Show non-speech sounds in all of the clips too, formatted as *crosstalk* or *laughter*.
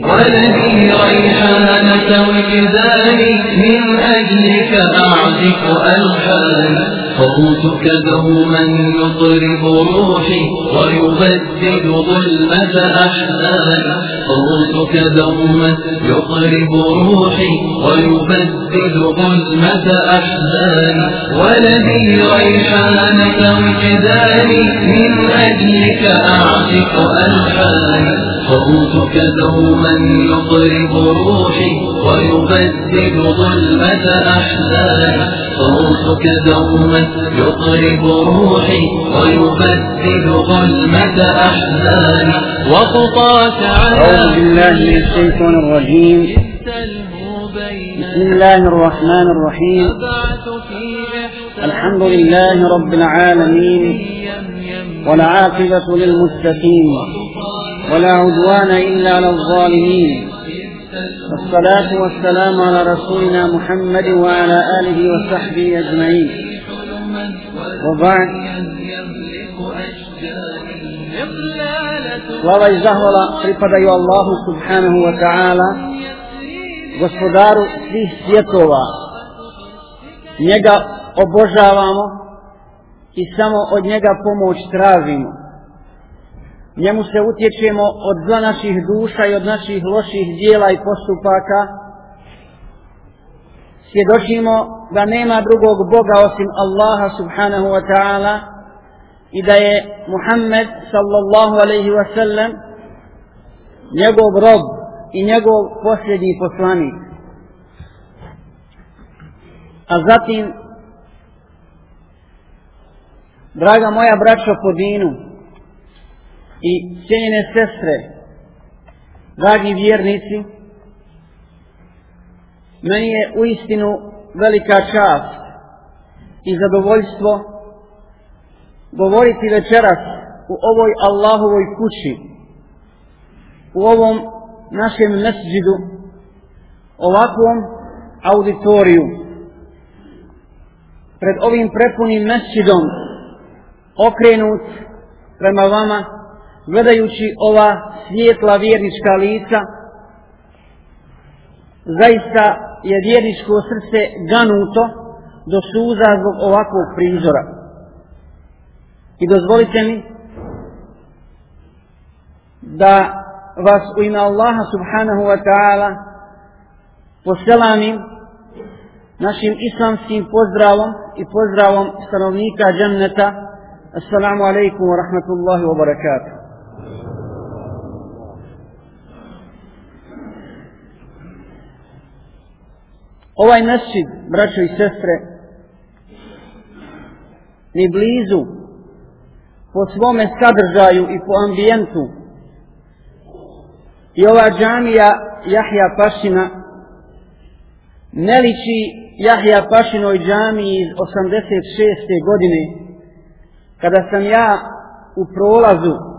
ولدي ريحانة وجداني من أجلك أعزف ألحاني. صوتك دوما يطرب روحي ويبدد ظلمة أحزاني. صوتك دوما يطرب روحي ويبدد ظلمة أحزاني. ولدي ريحانة وجداني من أجلك أعزف ألحاني. صوتك دوما يطرب روحي ويبدد ظلمة أحزاني. صوتك دوما يطرب روحي ويبدد ظلمة أحزاني. وخطاك أعوذ بالله من الشيطان الرجيم. بسم الله الرحمن الرحيم. الحمد لله رب العالمين. والعاقبة للمتقين. ولا عدوان إلا على الظالمين والصلاة والسلام على رسولنا محمد وعلى آله وصحبه أجمعين وبعد Slava i zahvala pripadaju Allahu subhanahu wa ta'ala, gospodaru svih svjetova. Njega obožavamo i samo od njega pomoć tražimo. Njemu se utječemo od zla naših duša i od naših loših dijela i postupaka. Svjedočimo da nema drugog Boga osim Allaha subhanahu wa ta'ala i da je Muhammed sallallahu alaihi wa sallam njegov rob i njegov posljednji poslanik. A zatim, draga moja braćo po dinu i cijenjene sestre, dragi vjernici, meni je u istinu velika čast i zadovoljstvo govoriti večeras u ovoj Allahovoj kući, u ovom našem mesđidu, ovakvom auditoriju, pred ovim prepunim mesđidom, okrenut prema vama, gledajući ova svijetla vjernička lica, zaista je vjerničko srce ganuto do suza zbog ovakvog prizora. I dozvolite mi da vas u ime Allaha subhanahu wa ta'ala poselamim našim islamskim pozdravom i pozdravom stanovnika dženneta Assalamu alaikum wa rahmatullahi wa barakatuh. Ovaj mesčid, braćo i sestre, ni blizu po svome sadržaju i po ambijentu i ova džamija Jahja Pašina ne liči Jahja Pašinoj džamiji iz 86. godine kada sam ja u prolazu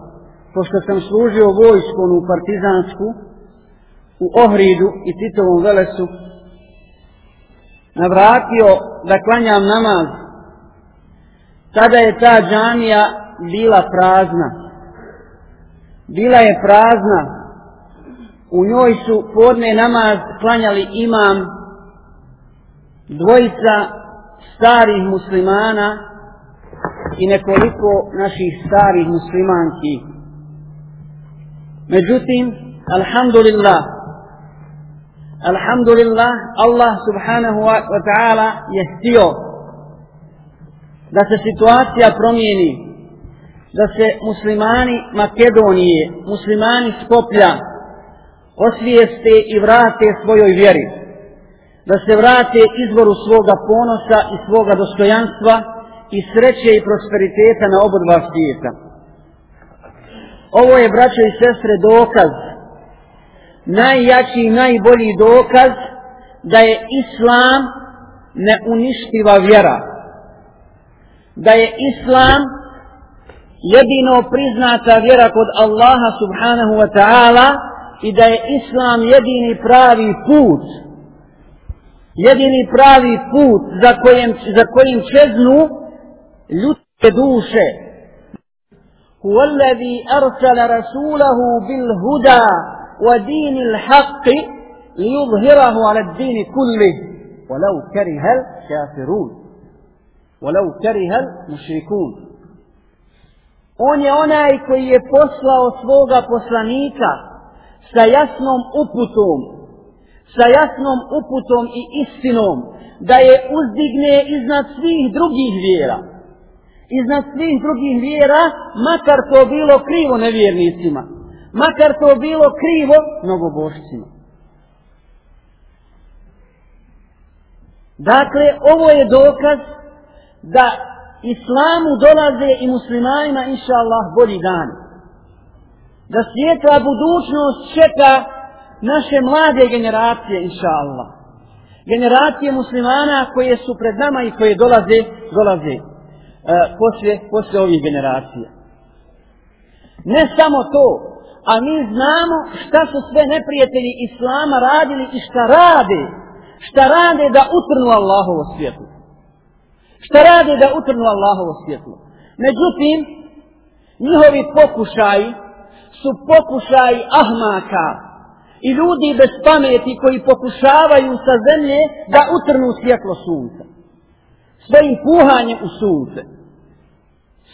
pošto sam služio vojskom u partizansku u Ohridu i Titovom Velesu navratio da klanjam namaz tada je ta džamija bila prazna bila je prazna u njoj su podne namaz klanjali imam dvojica starih muslimana i nekoliko naših starih muslimanki. Međutim, alhamdulillah, alhamdulillah, Allah subhanahu wa ta'ala je htio da se situacija promijeni, da se muslimani Makedonije, muslimani Skoplja, osvijeste i vrate svojoj vjeri, da se vrate izvoru svoga ponosa i svoga dostojanstva i sreće i prosperiteta na obodva svijeta. Ovo je, braćo i sestre, dokaz, najjači i najbolji dokaz da je Islam neuništiva vjera. Da je Islam jedino priznata vjera kod Allaha subhanahu wa ta'ala i da je Islam jedini pravi put. Jedini pravi put za kojim, za kojim čeznu ljudske duše. هو الذي أرسل رسوله بالهدى ودين الحق ليظهره على الدين كله ولو كره الكافرون ولو كره المشركون On je onaj koji je poslao svoga poslanika sa jasnom uputom, sa jasnom uputom i istinom, da je uzdigne iznad svih drugih vjera. Iznad svih drugih vjera, makar to bilo krivo nevjernicima, makar to bilo krivo mnogobošcima. Dakle, ovo je dokaz da islamu dolaze i muslimanima, inša Allah, bolji dan. Da svijetla budućnost čeka naše mlade generacije, inša Allah. Generacije muslimana koje su pred nama i koje dolaze, dolaze E, poslije, poslije ovih generacija. Ne samo to, a mi znamo šta su sve neprijatelji Islama radili i šta rade, šta rade da utrnu Allahovo svjetlo. Šta rade da utrnu Allahovo svjetlo. Međutim, njihovi pokušaji su pokušaji ahmaka i ljudi bez pameti koji pokušavaju sa zemlje da utrnu svjetlo sunca. Svojim puhanjem u sunce.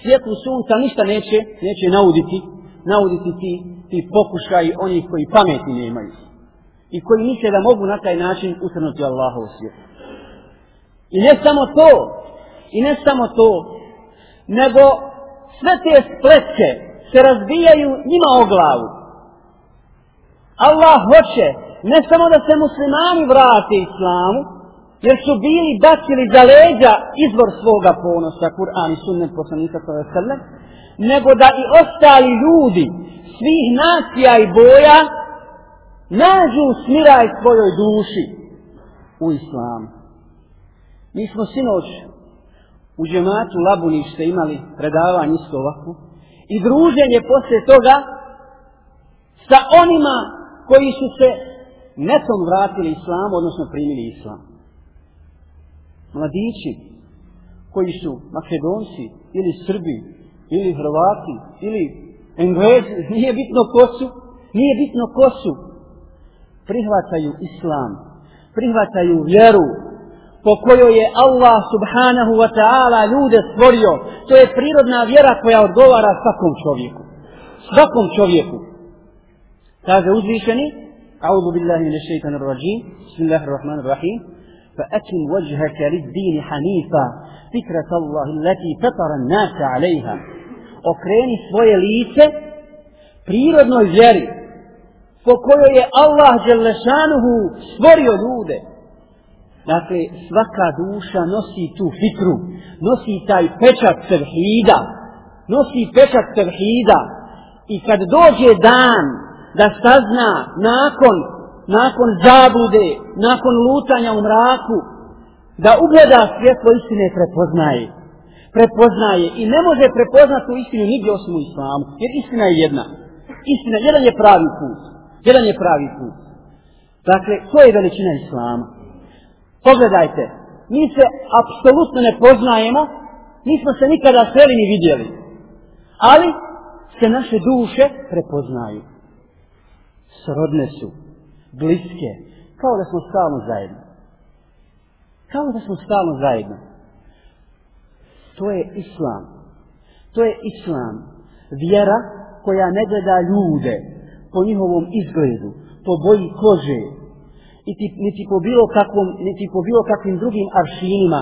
Svjetlu sunca ništa neće, neće nauditi, nauditi ti, ti pokušaj onih koji pameti nemaju. I koji misle da mogu na taj način utrnuti Allahovo svjetlo. I ne samo to, i ne samo to, nego sve te spletke se razbijaju njima o glavu. Allah hoće ne samo da se muslimani vrate islamu, jer su bili bacili za leđa izvor svoga ponosa, Kur'an i sunnet poslanika sallam, nego da i ostali ljudi svih nacija i boja nađu smiraj svojoj duši u islamu. Mi smo sinoć u džematu Labunište imali predavanje isto ovako i druženje poslije toga sa onima koji su se netom vratili islamu, odnosno primili islam Mladići koji su makedonci ili srbi ili hrvati ili englezi, *laughs* nije bitno ko su, nije bitno ko su, prihvataju islam, prihvataju vjeru, po kojoj je Allah subhanahu wa ta'ala ljude stvorio. To je prirodna vjera koja odgovara svakom čovjeku. Svakom čovjeku. Kaže uzvišeni, أعوذ بالله من الشيطان الرجيم بسم الله الرحمن الرحيم فأكن وجهك للدين حنيفا فكرة الله التي فطر الناس عليها okreni svoje lice prirodnoj vjeri po kojoj je Allah Đelešanuhu stvorio ljude Dakle, svaka duša nosi tu fikru, nosi taj pečat tevhida, nosi pečat tevhida. I kad dođe dan da sazna nakon, nakon zablude, nakon lutanja u mraku, da ugleda svjetlo istine prepoznaje. Prepoznaje i ne može prepoznati tu istinu nigdje osim u islamu, jer istina je jedna. Istina, jedan je pravi put. Jedan je pravi put. Dakle, to je veličina islama. Pogledajte, mi se apsolutno ne poznajemo, nismo se nikada sreli ni vidjeli. Ali se naše duše prepoznaju. Srodne su, bliske, kao da smo stalno zajedno. Kao da smo stalno zajedno. To je islam. To je islam. Vjera koja ne gleda ljude po njihovom izgledu, po boji kože, niti, niti, po bilo kakvom, niti po bilo kakvim drugim aršinima,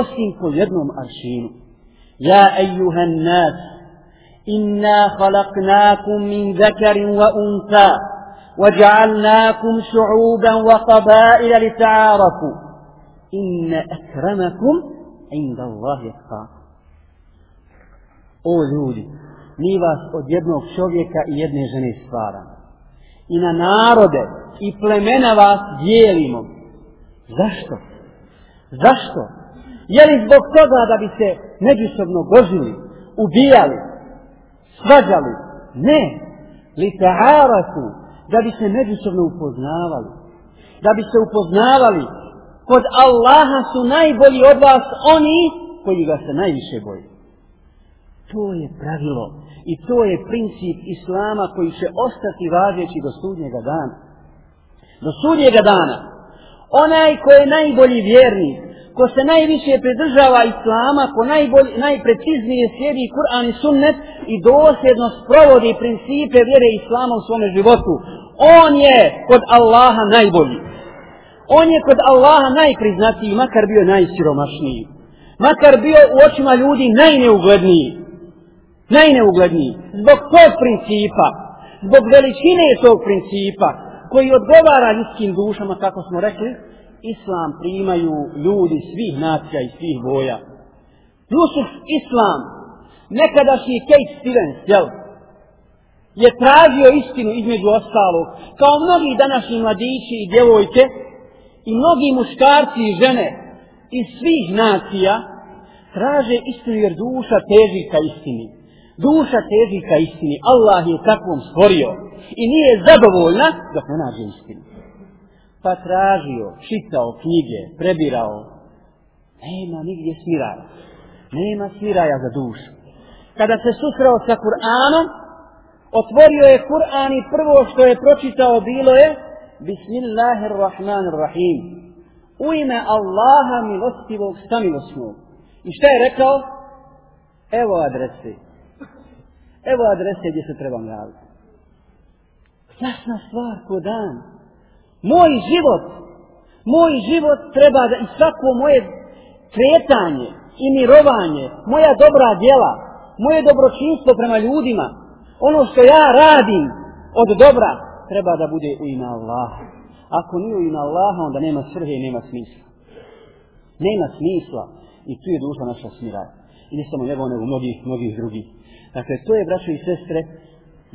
osim po jednom aršinu. Ja, ejuhan nas, inna halaknakum min zakarin wa unta, وجعلناكم شعوبا وقبائل لتعارفوا إن أكرمكم عند الله يتقاكم O ljudi, mi vas od jednog čovjeka i jedne žene stvaramo. I na narode, i plemena vas dijelimo. Zašto? Zašto? Je li zbog toga da bi se međusobno gožili, ubijali, svađali? Ne. Li ta'araku, da bi se međusobno upoznavali. Da bi se upoznavali. Kod Allaha su najbolji od vas oni koji ga se najviše boji. To je pravilo i to je princip Islama koji će ostati važeći do sudnjega dana. Do sudnjega dana. Onaj ko je najbolji vjernik, ko se najviše pridržava Islama, ko najbolji, najpreciznije sjedi Kur'an i sunnet i dosljedno sprovodi principe vjere Islama u svome životu, on je kod Allaha najbolji. On je kod Allaha najpriznatiji, makar bio najsiromašniji. Makar bio u očima ljudi najneugledniji. Najneugledniji. Zbog tog principa, zbog veličine tog principa, koji odgovara ljudskim dušama, kako smo rekli, islam primaju ljudi svih nacija i svih boja. Jusuf Islam, nekadašnji Kate Stevens, jel? Je tražio istinu između ostalog, kao mnogi današnji mladići i djevojke, i mnogi muškarci i žene iz svih nacija, traže istinu jer duša teži ka istini. Duša teži ka istini. Allah je takvom stvorio i nije zadovoljna dok ne nađe istinu. Pa tražio, čitao knjige, prebirao. Nema nigdje smiraja. Nema smiraja za dušu. Kada se susreo sa Kur'anom, otvorio je Kur'an i prvo što je pročitao bilo je Bismillahirrahmanirrahim. U ime Allaha milostivog samilosnog. I šta je rekao? Evo adrese. Evo adrese gdje se trebam javiti. Jasna stvar ko dan. Moj život, moj život treba da i svako moje kretanje i mirovanje, moja dobra djela, moje dobročinstvo prema ljudima, ono što ja radim od dobra, treba da bude u ime Allaha. Ako nije u ime Allaha, onda nema svrhe i nema smisla. Nema smisla. I tu je duša naša smira. I ne samo njegov, nego mnogih, mnogih drugih. Dakle, to je, braćo i sestre,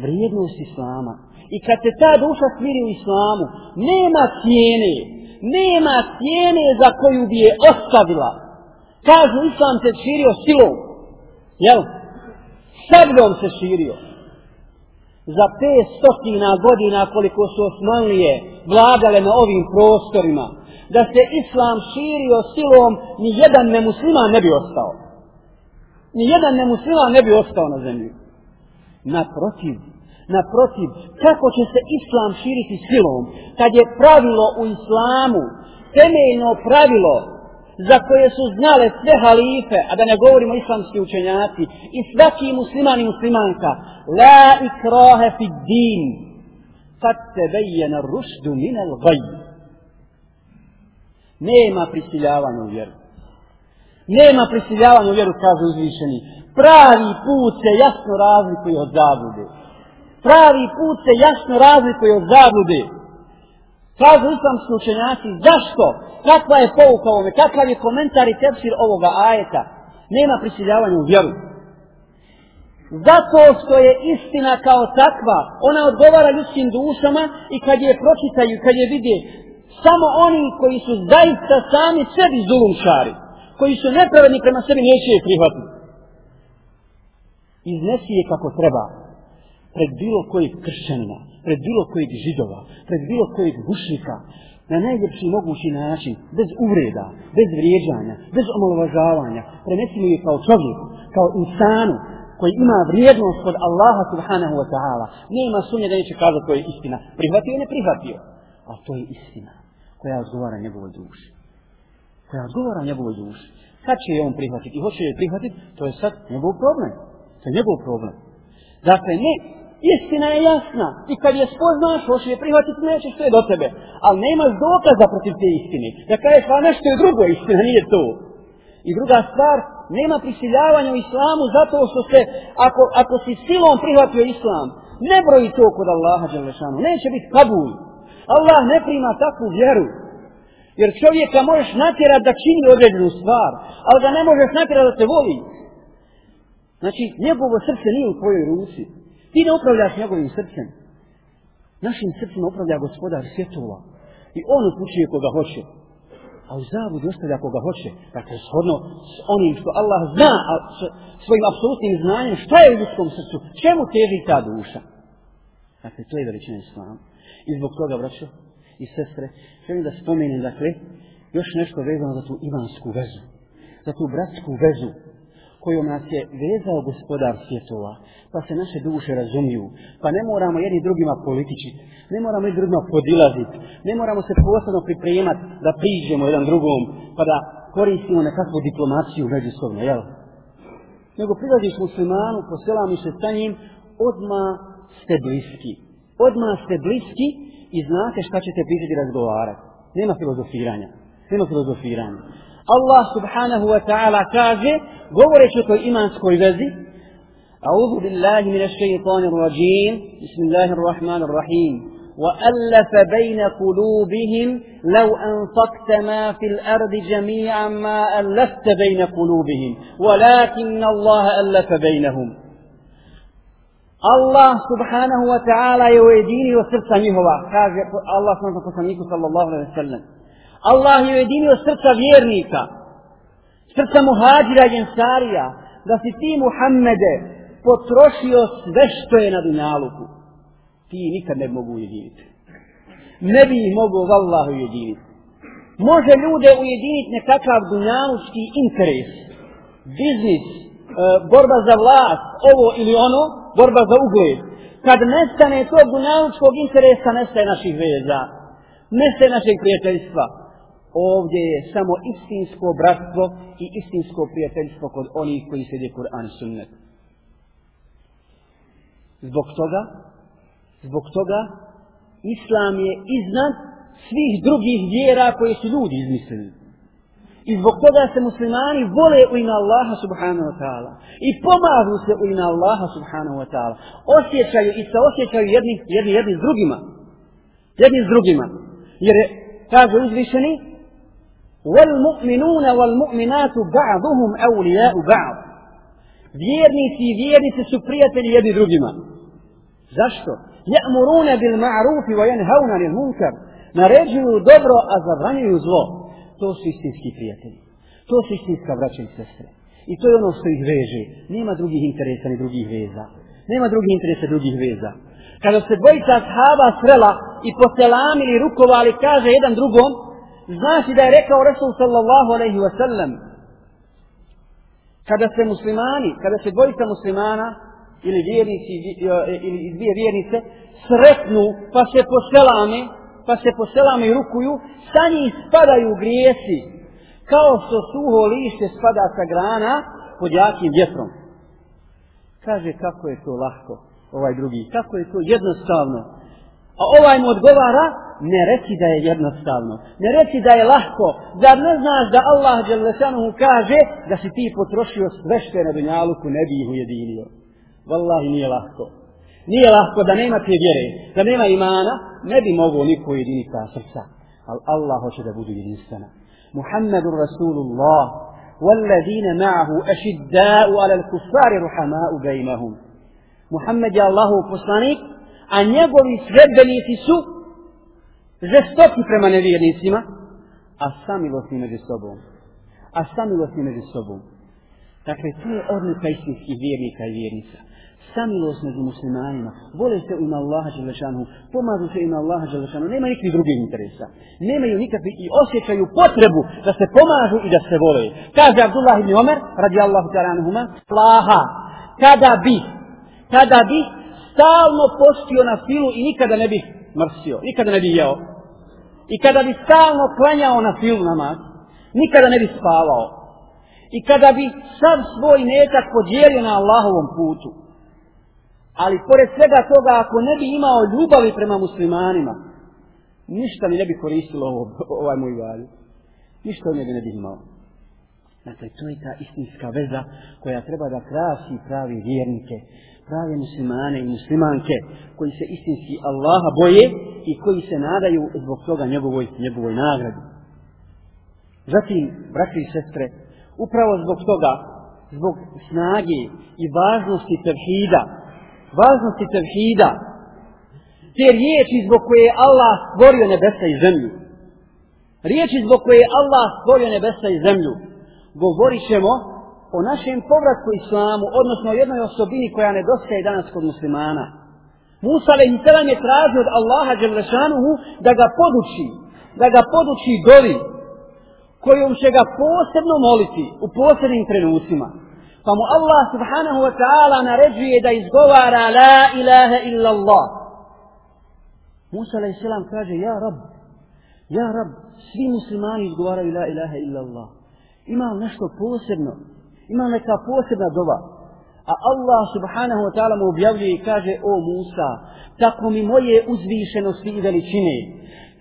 vrijednost Islama. I kad se ta duša smiri u Islamu, nema cijene, nema cijene za koju bi je ostavila. Kažu, Islam se širio silom. Jel? Sabljom se širio za pet stotina godina koliko su Osmanlije vladale na ovim prostorima, da se Islam širio silom, ni jedan nemusliman ne bi ostao. Ni jedan nemusliman ne bi ostao na zemlji. Naprotiv, naprotiv, kako će se Islam širiti silom, kad je pravilo u Islamu, temeljno pravilo, za koje su znale sve halife, a da ne govorimo islamski učenjaci, i svaki musliman i muslimanka, la ikrahe fi din, kad se bejena rušdu minel gaj. Nema prisiljavanja u vjeru. Nema prisiljavanja u vjeru, kaže uzvišeni. Pravi put se jasno razlikuje od zablude. Pravi put se jasno razlikuje od zablude. Kažu islamski učenjaci, zašto? Kakva je pouka ovome? Kakav je komentar i tefsir ovoga ajeta? Nema prisiljavanja u vjeru. Zato što je istina kao takva, ona odgovara ljudskim dušama i kad je pročitaju, kad je vidje, samo oni koji su zaista sami sebi zulumšari, koji su nepravedni prema sebi, neće je prihvatiti. Iznesi je kako treba, pred bilo kojeg kršćanina, pred bilo kojeg židova, pred bilo kojeg gušnika, na najljepši mogući način, bez uvreda, bez vrijeđanja, bez omalovažavanja, prenesimo je kao čovjeku, kao insanu, koji ima vrijednost kod Allaha subhanahu wa ta'ala. Nema sumnje da neće kazati to je istina. Prihvatio ne prihvatio. A to je istina koja odgovara njegovoj duši. Koja odgovara njegovoj duši. Kad će je on prihvatiti i hoće je prihvatiti, to je sad njegov problem. To je njegov problem. Dakle, ne Istina je jasna. I kad je spoznaš, hoće je prihvatiti, neće što je do tebe. Ali nemaš dokaza protiv te istine. Da kažeš, pa nešto je drugo istina, nije to. I druga stvar, nema prisiljavanja u islamu zato što se, ako, ako si silom prihvatio islam, ne broji to kod Allaha Đelešanu. Neće biti kabul. Allah ne prima takvu vjeru. Jer čovjeka možeš natjerati da čini određenu stvar, ali ga ne možeš natjerati da te voli. Znači, njegovo srce nije u tvojoj ruci. Ti ne upravljaš njegovim srcem. Našim srcima upravlja gospodar svjetova. I on upućuje koga hoće. A u zavudu ostavlja koga hoće. Dakle, shodno s onim što Allah zna, a s svojim apsolutnim znanjem, šta je u ljudskom srcu, čemu teži ta duša. Dakle, to je veličina islama. I zbog toga, braćo i sestre, želim da spomenem, dakle, još nešto vezano za tu imansku vezu. Za tu bratsku vezu kojom nas je vezao gospodar svjetova, pa se naše duše razumiju, pa ne moramo jedni drugima političiti, ne moramo jedni drugima podilaziti, ne moramo se posebno pripremati da priđemo jedan drugom, pa da koristimo nekakvu diplomaciju međusobno, jel? Nego prilaziš muslimanu, poselamiš se sa njim, odma ste bliski. Odma ste bliski i znate šta ćete pričati razgovarati. Nema filozofiranja. Nema filozofiranja. Allah subhanahu wa ta'ala kaže, govoreći o toj imanskoj vezi, أعوذ بالله من الشيطان الرجيم. بسم الله الرحمن الرحيم. وألف بين قلوبهم لو أنفقت ما في الأرض جميعا ما ألفت بين قلوبهم ولكن الله ألف بينهم. الله سبحانه وتعالى يويديني وسرطة نهوة الله. سبحانه وتعالى صلى الله عليه وسلم. srca vjernika, srca muhađira i ensarija, da si ti Muhammede potrošio sve što je na dunjaluku. Ti nikad ne mogu ujediniti. Ne bi ih mogu vallahu ujediniti. Može ljude ujediniti nekakav dunjalučki interes, biznis, e, borba za vlast, ovo ili ono, borba za ugled. Kad nestane tog dunjalučkog interesa, nestaje naših veza, nestaje našeg prijateljstva, ovdje je samo istinsko bratstvo i istinsko prijateljstvo kod onih koji sede Kur'an i Sunnet. Zbog toga, zbog toga, Islam je iznad svih drugih vjera koje su ljudi izmislili. I zbog toga se muslimani vole u ime Allaha subhanahu wa ta'ala. I pomažu se u ime Allaha subhanahu wa ta'ala. Osjećaju i se osjećaju jedni, jedni, jedni s drugima. Jedni s drugima. Jer kaže uzvišeni, والمؤمنون والمؤمنات بعضهم أولياء بعض vjernici i vjernice su prijatelji jedni drugima. Zašto? Ja'muruna bil ma'rufi wa yanhauna 'anil munkar. Naređuju dobro, a zabranjuju zlo. To su istinski prijatelji. To su istinska braća i sestre. I to je ono što ih veže. Nema drugih interesa ni drugih veza. Nema drugih interesa drugih veza. Kada se dvojica ashaba srela i poselamili rukovali, kaže jedan drugom, Znači da je rekao Resul sallallahu alaihi wa sallam kada se muslimani, kada se dvojica muslimana ili vjernici e, e, ili dvije vjernice sretnu pa se poselame pa se poselame i rukuju sa njih spadaju grijesi kao što suho lište spada sa grana pod jakim vjetrom. Kaže kako je to lahko ovaj drugi kako je to jednostavno. A ovaj mu odgovara ne reci da je jednostavno, ne reci da je lahko, zar ne znaš da Allah Đelešanuhu kaže da si ti potrošio sve što je na dunjaluku, ne bi ih ujedinio. Wallahi nije lahko. Nije lahko da nema te vjere, da nema imana, ne bi mogo niko ujediniti ta srca. Ali Allah hoće da budu jedinstvena. Muhammedu Rasulullah, والذين معه أشداء على الكفار رحماء بينهم محمد je Allahu poslanik a njegovi sredbenici su žestoki prema nevjernicima, a samilosni među sobom. A samilosni među sobom. Dakle, to je odlika istinskih vjernika i vjernica. Samilost među muslimanima. Vole se u Allaha Đelešanu. Pomažu se u Allaha Đelešanu. Nema nikakvih drugih interesa. Nemaju nikakvi i osjećaju potrebu da se pomažu i da se vole. Kaže Abdullah ibn Omer, radi Allahu ta'anuhuma, Laha, kada bi, kada bi stalno postio na filu i nikada ne bi mrsio, nikada ne bi jeo. I kada bi stalno klanjao na filu namaz, nikada ne bi spavao. I kada bi sav svoj netak podijelio na Allahovom putu. Ali pored svega toga, ako ne bi imao ljubavi prema muslimanima, ništa mi ne bi koristilo ovo, ovaj moj valj. Ništa od njega ne bi imao. Dakle, to je ta istinska veza koja treba da krasi pravi vjernike, prave muslimane i muslimanke koji se istinski Allaha boje i koji se nadaju zbog toga njegovoj, njegovoj nagradi. Zatim, braći i sestre, upravo zbog toga, zbog snage i važnosti tevhida, važnosti tevhida, te riječi zbog koje je Allah stvorio nebesa i zemlju, riječi zbog koje je Allah stvorio nebesa i zemlju, govorit ćemo o našem povratku islamu, odnosno o jednoj osobini koja nedostaje danas kod muslimana. Musa alaihi sallam je tražio od Allaha Đelešanuhu da ga poduči, da ga poduči doli, kojom će ga posebno moliti u posebnim trenucima, Pa mu Allah subhanahu wa ta'ala naređuje da izgovara la ilaha illa Allah. Musa alaih selam kaže, ja rab, ja rab, svi muslimani izgovaraju la ilaha illa Allah. Ima nešto posebno, ima neka posebna dova. A Allah subhanahu wa ta'ala mu objavljuje i kaže, o Musa, tako mi moje uzvišenosti i veličine,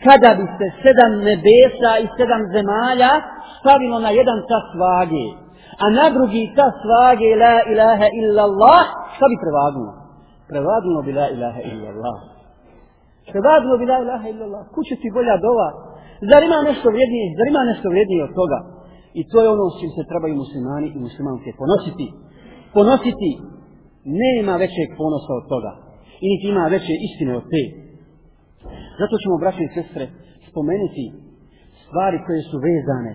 kada bi se sedam nebesa i sedam zemalja stavilo na jedan tas vage, a na drugi ta svage la ilaha illa Allah, šta bi prevagnulo? Prevagnulo bi la ilaha illa Allah. Prevagnulo bi la ilaha illa Allah. Kuće ti bolja dova. Zar ima nešto vrijednije? Zar ima nešto vrijednije od toga? I to je ono s čim se trebaju muslimani i muslimanke ponositi. Ponositi nema većeg ponosa od toga. I niti ima veće istine od te. Zato ćemo, braće i sestre, spomenuti stvari koje su vezane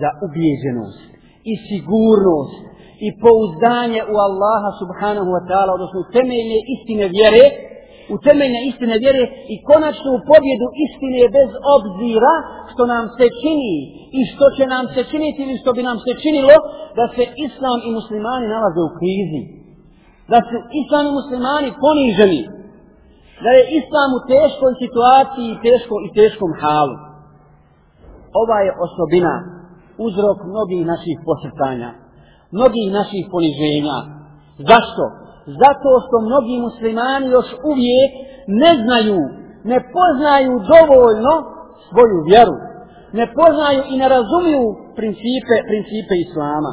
za ubijeđenost i sigurnost i pouzdanje u Allaha subhanahu wa ta'ala, odnosno u temeljne istine vjere, u temeljne istine vjere i konačnu pobjedu istine bez obzira što nam se čini i što će nam se činiti ili što bi nam se činilo da se islam i muslimani nalaze u krizi. Da su islam i muslimani poniženi. Da je islam u teškoj situaciji i, teško, i teškom halu. Ova je osobina uzrok mnogih naših posrtanja, mnogih naših poniženja. Zašto? Zato što mnogi muslimani još uvijek ne znaju, ne poznaju dovoljno svoju vjeru. Ne poznaju i ne razumiju principe, principe Islama.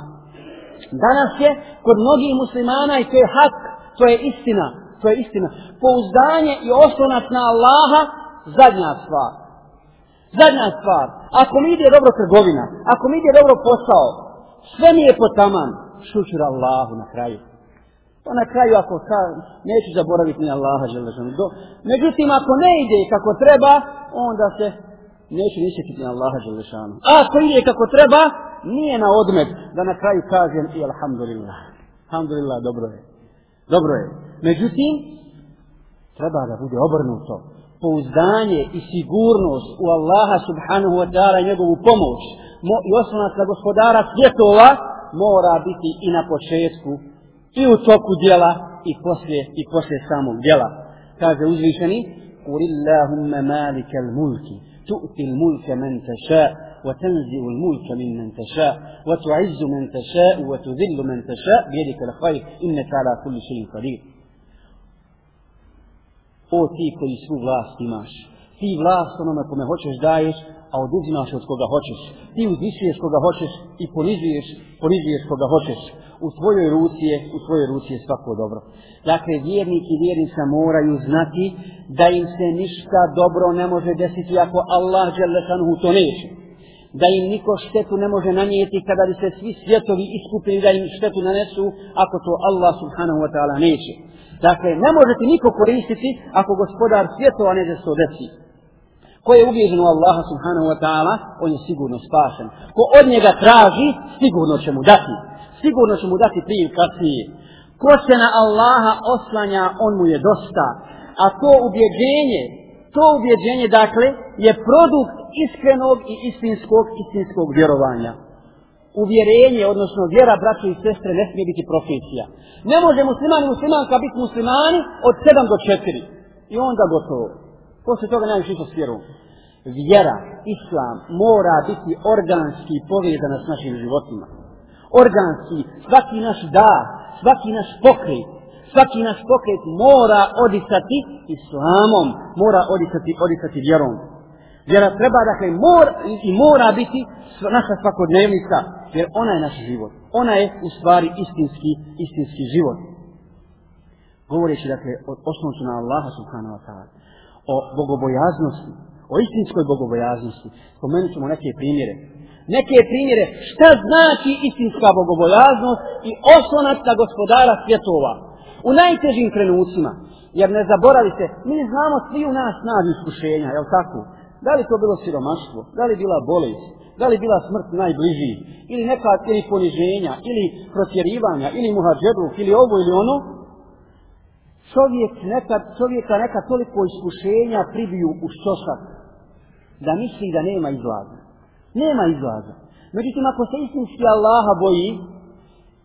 Danas je kod mnogih muslimana i to je hak, to je istina, to je istina. Pouzdanje i oslonac na Allaha, zadnja stvar. Zadnja stvar, ako mi ide dobro trgovina, ako mi ide dobro posao, sve mi je po taman, šućur Allahu na kraju. Pa na kraju ako sa, neću zaboraviti ni Allaha do Međutim, ako ne ide kako treba, onda se neću ni sjetiti ni Allaha želešanu. A ako ide kako treba, nije na odmet da na kraju kažem i alhamdulillah. Alhamdulillah, dobro je. Dobro je. Međutim, treba da bude obrnuto pouzdanje i sigurnost u Allaha subhanahu wa ta'ala i njegovu pomoć i osnovac na gospodara svjetova mora biti i na početku i u toku djela i poslije, i poslije samog djela. Kaže uzvišeni قل اللهم مالك الملك تؤتي الملك من تشاء وتنزع الملك ممن تشاء وتعز من تشاء وتذل من تشاء بيدك الخير إنك على كل شيء قدير o ti koji svu vlast imaš. Ti vlast onome kome hoćeš daješ, a oduzimaš od koga hoćeš. Ti uzvišuješ koga hoćeš i ponizuješ, ponizuješ koga hoćeš. U tvojoj ruci je, u tvojoj ruci je svako dobro. Dakle, vjernik i vjernica moraju znati da im se ništa dobro ne može desiti ako Allah želešanuhu to neće. Da im niko štetu ne može nanijeti kada bi se svi svjetovi iskupili da im štetu nanesu ako to Allah subhanahu wa ta'ala neće. Dakle, ne možete niko koristiti ako gospodar svjetova ne se desi. Ko je ubijeđen u Allaha subhanahu wa ta'ala, on je sigurno spašen. Ko od njega traži, sigurno će mu dati. Sigurno će mu dati prije kasnije. Ko se na Allaha oslanja, on mu je dosta. A to ubjeđenje, to ubjeđenje, dakle, je produkt iskrenog i istinskog, istinskog vjerovanja uvjerenje, odnosno vjera braća i sestre ne smije biti profesija. Ne može musliman i muslimanka biti muslimani od 7 do 4. I onda gotovo. Poslije toga najviše što s vjerom. Vjera, islam, mora biti organski povezana s našim životima. Organski, svaki naš da, svaki naš pokret, svaki naš pokret mora odisati islamom, mora odisati, odisati vjerom. Vjera treba, dakle, mora, i mora biti naša svakodnevnica, jer ona je naš život. Ona je u stvari istinski, istinski život. Govoreći, dakle, o osnovcu na Allaha subhanahu wa ta'ala, o bogobojaznosti, o istinskoj bogobojaznosti, spomenut ćemo neke primjere. Neke primjere šta znači istinska bogobojaznost i oslonac na gospodara svjetova. U najtežim trenucima, jer ne zaboravite, mi znamo svi u nas snagu iskušenja, je tako? Da li to bilo siromaštvo, da li bila bolest, da li bila smrt najbliži, ili neka ili poniženja, ili protjerivanja, ili muhađedluk, ili ovo ili ono, čovjek nekad, čovjeka neka toliko iskušenja pribiju u šošak, da misli da nema izlaza. Nema izlaza. Međutim, ako se istinski Allaha boji,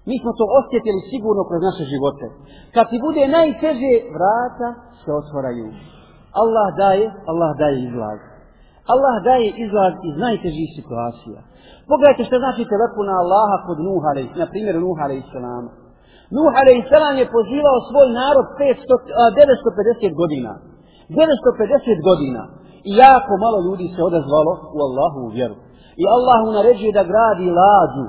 Mi smo to osjetili sigurno kroz naše živote. Kad ti bude najteže, vrata se otvaraju. Allah daje, Allah daje izlaz. Allah daje izlaz iz najtežih situacija. Pogledajte što znači telefona Allaha kod Nuh alaih, na primjer Nuh alaih salama. Nuh alaih salam je pozivao svoj narod 500, 950 godina. 950 godina. I jako malo ljudi se odazvalo u Allahu u vjeru. I Allah mu naređuje da gradi lađu.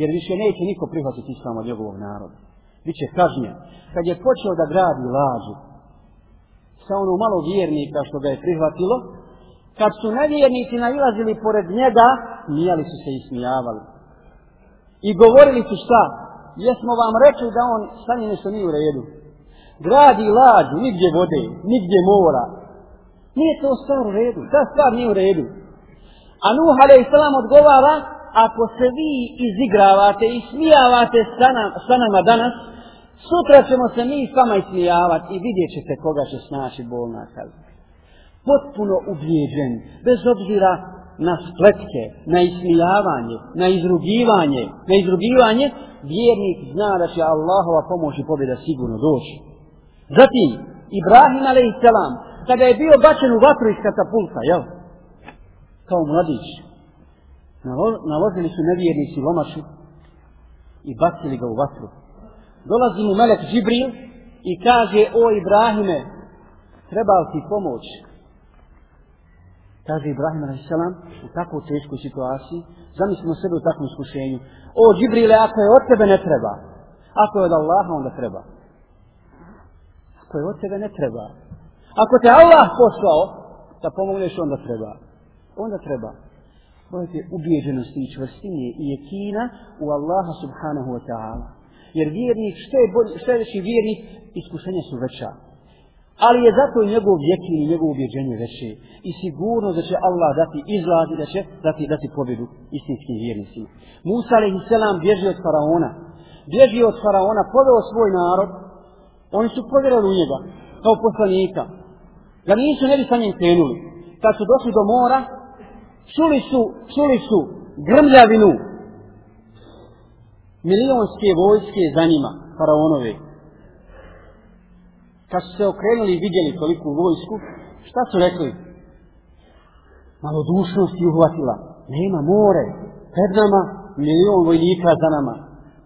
Jer više neće niko prihvatiti islam od njegovog naroda. Biće kažnjen. Kad je počeo da gradi lađu, sa ono malo vjernika što ga je prihvatilo, kad su nevjernici nailazili pored njega, nijali su se i smijavali. I govorili su šta? Jesmo vam rekli da on sa njim nešto nije u redu. Gradi lađu, nigdje vode, nigdje mora. Nije to stvar u redu, ta stvar nije u redu. A Nuh a.s. odgovara, ako se vi izigravate i smijavate sa, nam, sa nama danas, sutra ćemo se mi s vama ismijavati i vidjet ćete koga će snaći bolna kazna. Potpuno ubijeđen, bez obzira na spletke, na ismijavanje, na izrugivanje, na izrugivanje, vjernik zna da će Allahova pomoć i pobjeda sigurno doći. Zatim, Ibrahim a.s. kada je bio bačen u vatru iz katapulta, jel? Kao mladić, nalozili su nevjernici lomašu i bacili ga u vatru. Dolazi mu melek Žibril i kaže, o Ibrahime, treba li ti pomoć? Kaže Ibrahim a.s. u tako teškoj situaciji, zamislimo sebe u takvom iskušenju. O Džibrile, ako je od tebe ne treba. Ako je od Allaha, onda treba. Ako je od tebe ne treba. Ako te Allah poslao, da pomogneš, onda treba. Onda treba. Bojte ubijeđenosti i čvrstine i jekina u Allaha subhanahu wa ta'ala. Jer vjernik, što je, bolj, što je veći vjernik, iskušenja su veća. Ali je zato njegov vjekin i njegov ubjeđenje veće. I sigurno da će Allah dati izlaz i da će dati, dati pobjedu istinskim vjernicima. Musa a.s. bježi od faraona. Bježi od faraona, poveo svoj narod. Oni su povjerali u njega, kao poslanika. Da nisu ne bi sa njim krenuli. Kad su došli do mora, čuli su, čuli su grmljavinu milionske vojske za njima, faraonove. Kad su se okrenuli i vidjeli toliku vojsku, šta su rekli? Malo je uhvatila. Nema more. Pred nama milion vojnika za nama,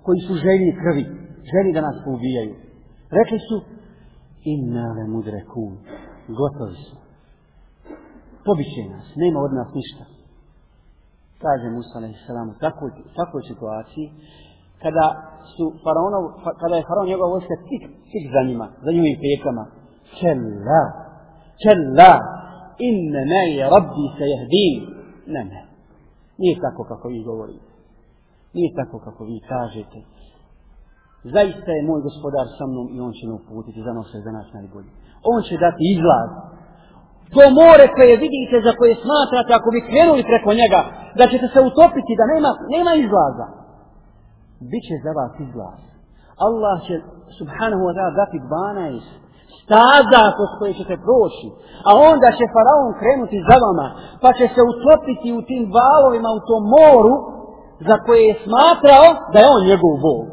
koji su željni krvi, želi da nas poubijaju. Rekli su, inna le mudre kun, gotovi su. Pobiće nas, nema od nas ništa. Kaže Musa tako, u takvoj situaciji, kada su faraonov, kada je faraon njegova vojska tik, tik za njima, za njihovim pekama, Kella, kella, inna ne je rabbi se jehdin. Ne, ne. Nije tako kako vi govorite. Nije tako kako vi kažete. Zaista je moj gospodar sa mnom i on će me uputiti za nas za nas najbolji. On će dati izlaz. To more koje vidite, za koje smatrate, ako bi krenuli preko njega, da ćete se utopiti, da nema, nema izlaza. Biće za vas izlaz. Allah će, subhanahu wa ta'ala, dati 12 staza kroz koje ćete proći. A onda će faraon krenuti za vama, pa će se utopiti u tim valovima, u tom moru, za koje je smatrao da je on njegov Bog.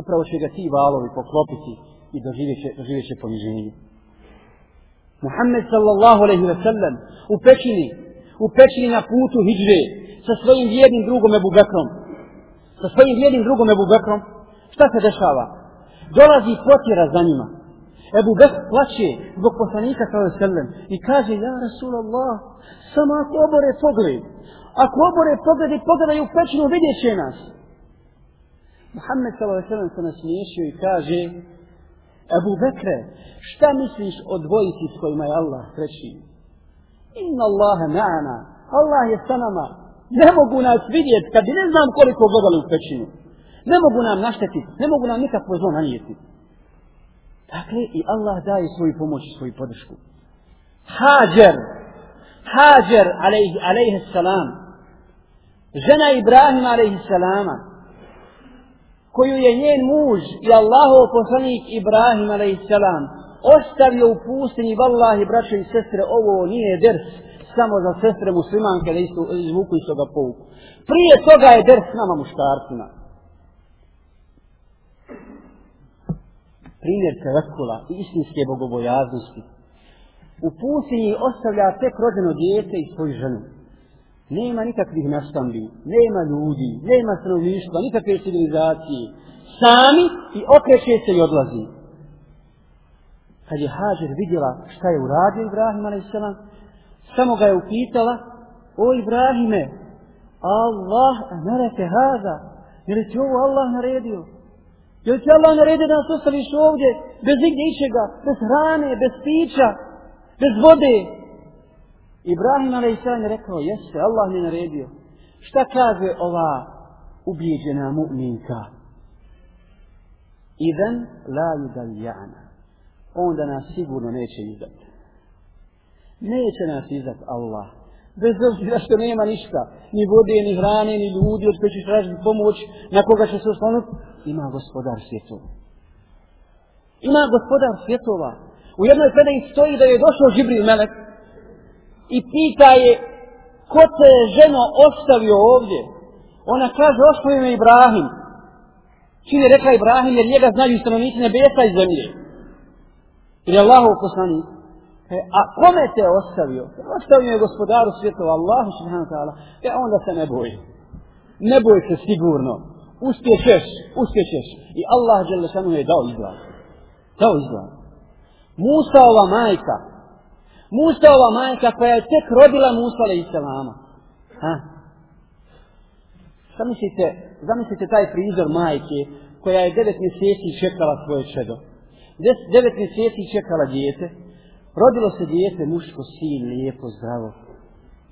Upravo će ga ti valovi poklopiti i doživjet će, će poniženje. Muhammed sallallahu alaihi wa sallam u pećini, u pećini na putu hijdže sa svojim vjernim drugom Ebu Bekrom. Sa svojim vjernim drugom Ebu Bekrom. Šta se dešava? Dolazi potjera za njima. Ebu Bekr plaće zbog poslanika sallallahu alejhi ve sallam i kaže, ja Rasulallah, samo ako obore pogled, ako obore pogled i pogledaju u pećinu, vidjet će nas. Muhammed s.a.v. se nasmiješio i kaže Ebu Bekre, šta misliš o dvojici s kojima je Allah treći? Inna Allahe ma'ana, Allah je sa nama. Ne mogu nas vidjeti kad bi ne znam koliko gledali u pećinu. Ne mogu nam naštetiti, ne mogu nam nikakvo zlo nanijeti. Dakle, i Allah daje svoju pomoć i svoju podršku. Hađer, Hađer, alaihi salam, žena Ibrahima, alaihi salama, koju je njen muž i Allahov poslanik Ibrahim salam, ostavio u pustinji, vallahi, braće i sestre, ovo nije ders samo za sestre muslimanke da isto izvuku iz toga povuku. Prije toga je ders nama muškarcima. Primjer tevakula i istinske bogobojaznosti. U pustinji ostavlja tek rođeno djete i svoju ženu. Nema nikakvih nastambi, nema ljudi, nema stanovništva, nikakve civilizacije. Sami i okreće se i odlazi. Kad je Hađer vidjela šta je uradio Ibrahim Aleyhisselam, Samo ga je upitala, o Ibrahime, Allah nareke haza, je li ti ovo Allah naredio? Je li ti Allah naredio da nas ostaviš ovdje, bez nigdje ičega, bez hrane, bez pića, bez vode? Ibrahim a.s. je rekao, jeste, Allah mi naredio. Šta kaže ova ubijeđena mu'minka? Idan la yudaljana. Onda nas sigurno neće izdati. Neće nas izdat Allah. Bez obzira što nema ništa. Ni vode, ni hrane, ni ljudi od koji ćeš tražiti pomoć. Na koga će se oslonuti? Ima gospodar svjetova. Ima gospodar svjetova. U jednoj predaji stoji da je došao Žibril Melek i pita je ko te je ženo ostavio ovdje? Ona kaže, ostavio me Ibrahim. Čim je rekla Ibrahim, jer njega znaju stanovnici nebesa i zemlje. Jer je Allahov poslanik. E, a kome te ostavio? Ostavio je gospodaru svjetova, Allahu subhanahu wa ta'ala. E, onda se ne boji. Ne boji se sigurno. Uspjećeš, uspjećeš. I Allah Đelešanu je dao izlaz. Dao izlaz. Musa ova majka, Musa ova majka koja je tek rodila Musa i Islama. Ha? Zamislite, zamislite taj prizor majke koja je devet mjeseci čekala svoje čedo. Devet mjeseci čekala dijete. Rodilo se dijete, muško, sin, lijepo, zdravo.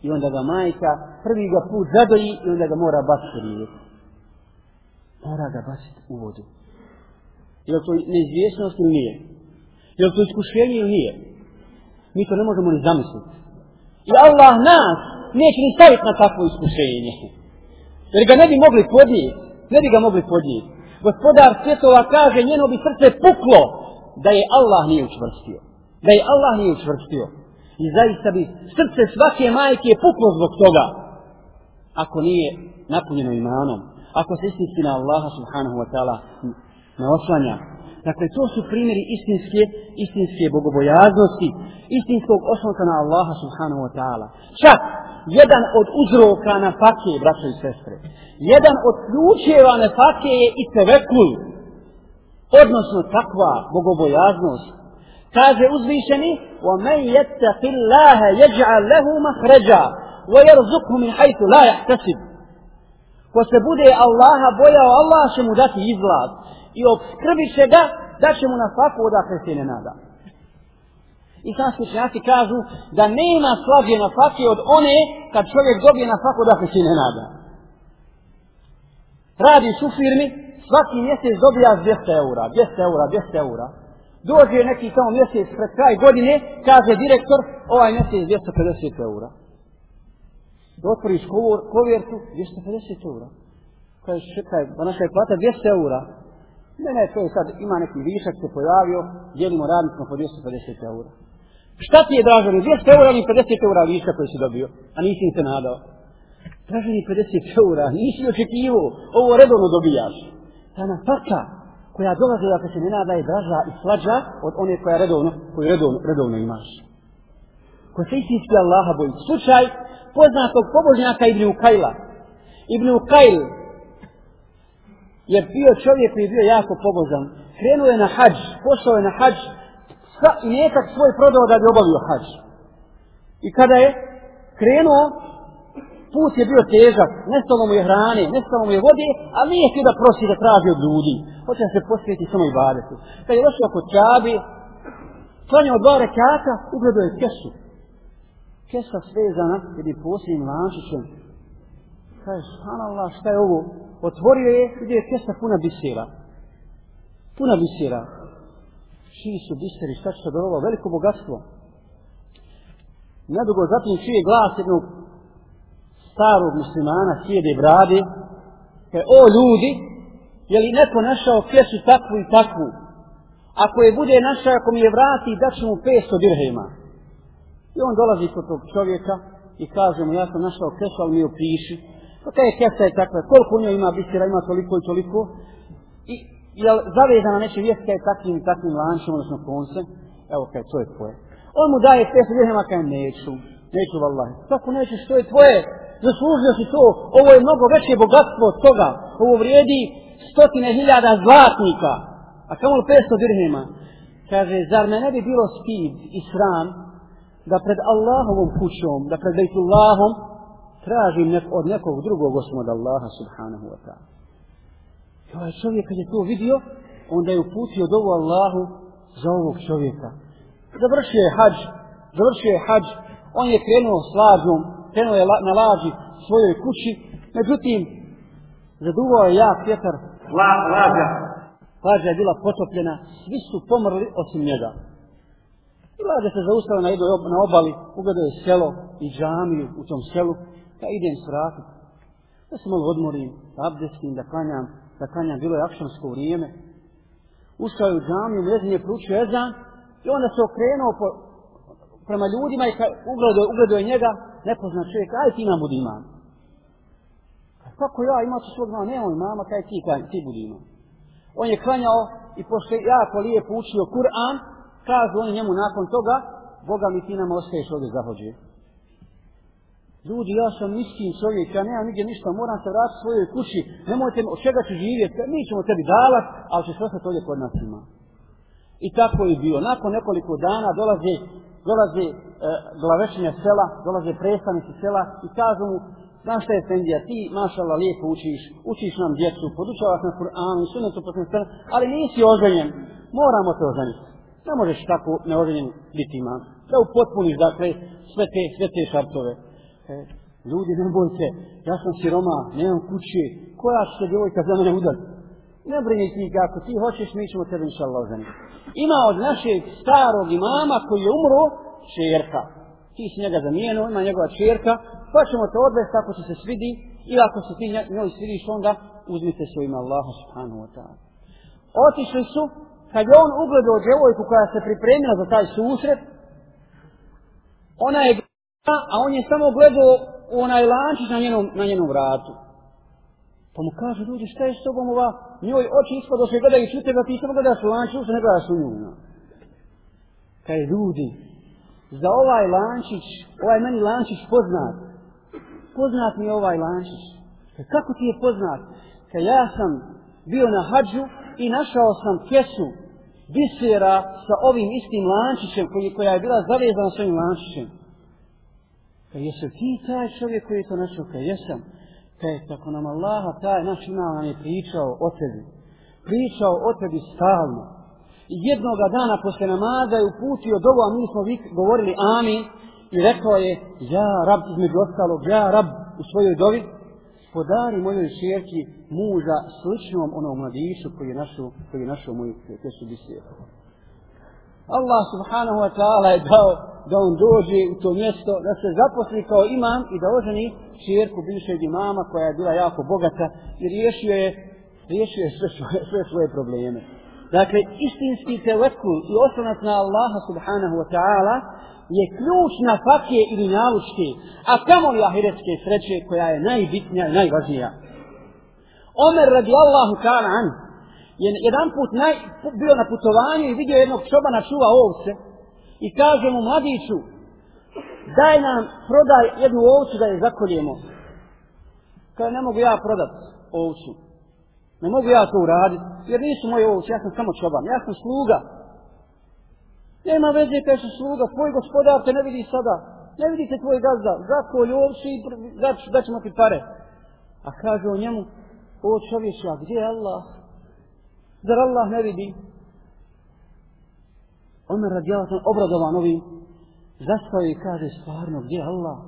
I onda ga majka prvi ga put zadoji i onda ga mora baciti rijeku. Mora ga baciti u vodu. Je to neizvjesnost ili nije? Je to iskušenje ili nije? Mi to ne možemo ni zamisliti. I Allah nas neće ni staviti na takvo iskušenje. Jer ga ne bi mogli podnijeti. Ne bi ga mogli podnijeti. Gospodar svjetova kaže, njeno bi srce puklo da je Allah nije učvrstio. Da je Allah nije učvrstio. I zaista bi srce svake majke puklo zbog toga. Ako nije napunjeno imanom. Ako se istinski na Allaha subhanahu wa ta'ala ne oslanja. Dakle, to su primjeri istinske, istinske bogobojaznosti, istinskog osnovka na Allaha subhanahu wa ta'ala. Čak, jedan od uzroka na fakje, braćo i sestre, jedan od ključeva na fakje je i tevekul, odnosno takva bogobojaznost. Kaže uzvišeni, وَمَنْ يَتَّقِ اللَّهَ يَجْعَلْ لَهُ مَخْرَجًا وَيَرْزُقْهُ مِنْ حَيْثُ لَا يَحْتَسِبُ Ko se bude Allaha bojao, Allah će mu dati izlaz i obskrbit će ga, da će mu na svaku odakle se ne nada. I sam slučajati kažu da nema slađe na svaki od one kad čovjek dobije na svaku odakle se ne nada. Radiš u firmi, svaki mjesec dobija 200 eura, 200 eura, 200 eura. Dođe neki tamo mjesec pred kraj godine, kaže direktor, ovaj mjesec 250 eura. Da otvoriš kovjertu, 250 eura. Kaže, čekaj, ba naša je plata 200 eura. Ne, ne, to je sad, ima neki višak se pojavio, dijelimo radnicima po 250 eura. Šta ti je dražo, 200 eura, ili 50 eura viška koji si dobio, a nisi im se nadao. Dražo 50 eura, nisi očekivo, ovo redovno dobijaš. Ta nafaka koja dolaze ako se ne nada je draža i slađa od one koja redovno, koju redovno, redovno imaš. Ko se istinski Allaha boji. Slučaj poznatog pobožnjaka Ibn Ukajla. Ibn Ukajl je bio čovjek koji je bio jako pobožan. Krenuo je na hađ, pošao je na hađ, sva i nekak svoj prodao da bi obavio hađ. I kada je krenuo, put je bio težak, nestalo mu je hrane, nestalo mu je vode, ali nije htio da prosi da traži od ljudi. Hoće da se posvijeti samo i badetu. Kad je došao kod čabi, klanjao dva rekata, ugledao je kesu. Kesa svezana jednim posljednim lančićem. Kaže, subhanallah, šta je ovo? Otvorio je, vidio je kesa puna bisera. Puna bisera. Čiji su biseri, šta će to ovo? Veliko bogatstvo. Nedugo zatim čuje glas jednog starog muslimana, sjede brade, kaže, o ljudi, je li neko našao kesu takvu i takvu? Ako je bude našao, ako mi je vrati, daću mu 500 dirhema. I on dolazi kod tog čovjeka i kaže mu, ja sam našao kesu, ali mi je opiši. Pa kaj je kesa je takva, koliko u njoj ima bisira, ima toliko i toliko. I je zavezana neće vijest je takvim, takvim lančom, odnosno koncem, evo kaj, to je tvoje. On mu daje 500 dirhema kaj neću, neću vallaha. Kako nećeš, to je tvoje, zaslužio si to, ovo je mnogo veće bogatstvo od toga, ovo vrijedi stotine hiljada zlatnika, a kamo 500 dirhema. Kaže, zar me ne bi bilo stid i sram da pred Allahovom kućom, da pred Bejtullahom, tražim nek od nekog drugog osim od Allaha subhanahu wa ta'ala. I ovaj čovjek kad je to vidio, onda je uputio dovu Allahu za ovog čovjeka. Završio je hađ, završio je hađ, on je krenuo s lađom, krenuo je na lađi svojoj kući, međutim, zaduvao je jak vjetar, la, lađa, lađa je bila potopljena, svi su pomrli osim njega. I lađa se zaustavila na jednoj na obali, ugledao je selo i džamiju u tom selu, da idem svratiti. Da se malo odmorim, da abdestim, da klanjam, da klanjam, bilo je akšansko vrijeme. Ušao je u džamiju, mjezin je pručio ezan i onda se okrenuo po, prema ljudima i ugledao, ugledao je njega, nepozna čovjek, aj ti nam budi imam. Kako ja imao svog imama? nemoj mama, kaj ti, kaj ti budi imam. On je klanjao i pošto je jako lijepo učio Kur'an, kažu oni njemu nakon toga, Boga mi ti nam ostaješ ovdje zahođe. Ljudi, ja sam miskin čovjek, ja nemam nigdje ništa, moram se vratiti svojoj kući, nemojte, od čega ću živjeti, mi ćemo tebi davat, ali će sve se ovdje kod nas ima. I tako je bio. Nakon nekoliko dana dolaze, dolaze e, glavešenja sela, dolaze predstavnici sela i kažu mu, znaš šta je Sendija, ti, mašala, lijepo učiš, učiš nam djecu, podučavaš na Kur'anu, sunetu, potem ali nisi oženjen, moramo te oženiti. Ne možeš tako neoženjen biti imam. Da upotpuniš, dakle, sve te, sve te šartove. E, ljudi, ne bojte, ja sam siroma, nemam kuće, koja će se djevojka za mene udati? Ne brini ti kako ti hoćeš, mi ćemo tebe inša Allah. Ima od našeg starog imama koji je umro, čerka. Ti si njega zamijenio, ima njegova čerka, pa ćemo te odvesti ako ti se svidi, i ako se ti njoj svidiš, onda uzmite se u ime Allaha subhanahu wa ta'ala. Otišli su, kad je on ugledao djevojku koja se pripremila za taj susret, ona je a on je samo gledao u onaj lančić na njenom, na njenom vratu. Pa mu kaže, ljudi, šta je s tobom ova, njoj oči ispod se gledaju ču teba, ti samo gledaš u lančić, se ne gledaš u nju. Kaj ljudi, za ovaj lančić, ovaj meni lančić poznat, poznat mi je ovaj lančić. Kako ti je poznat? Kad ja sam bio na hađu i našao sam kesu bisera sa ovim istim lančićem koji, koja je bila zavezana s ovim lančićem. Kad jesu ti taj čovjek koji je to našao? Kad jesam? Kaj tako nam Allaha taj naš imam nam je pričao o tebi. Pričao o tebi stalno. I jednoga dana posle namaza je uputio dovo, a mi smo vik, govorili amin. I rekao je, ja rab između ostalog, ja rab u svojoj dovi, podari mojoj šerki muža sličnom onom mladišu koji je našao, koji je našao moju kesu bisir. Allah subhanahu wa ta'ala je dao da on dođe u to mjesto, da se zaposli kao imam i da oženi čerku bivšeg imama koja je bila jako bogata i riješio je, riješio je sve, svoje, sve svoje probleme. Dakle, istinski tevekul i oslonac na Allaha subhanahu wa ta'ala je ključ na fakije ili nalučke, a kamo li ahiretske sreće koja je najbitnija i najvažnija. Omer radi Allahu ta'ala an, je jedan put naj, bio na putovanju i vidio jednog čobana čuva ovce, i kaže mu mladiću, daj nam, prodaj jednu ovcu da je zakoljemo. Kaže, ne mogu ja prodat ovcu. Ne mogu ja to uraditi, jer nisu moje ovce, ja sam samo čoban, ja sam sluga. Nema veze kaj su sluga, tvoj gospodar te ne vidi sada. Ne vidite tvoj gazda, zakolj ovcu i da ćemo ti pare. A kaže o njemu, o čovječa, gdje je Allah? Zar Allah ne vidi? Omer radijala sam obradovan ovim, zastao i kaže stvarno gdje je Allah?